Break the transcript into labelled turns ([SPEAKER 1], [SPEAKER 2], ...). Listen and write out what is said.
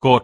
[SPEAKER 1] cột.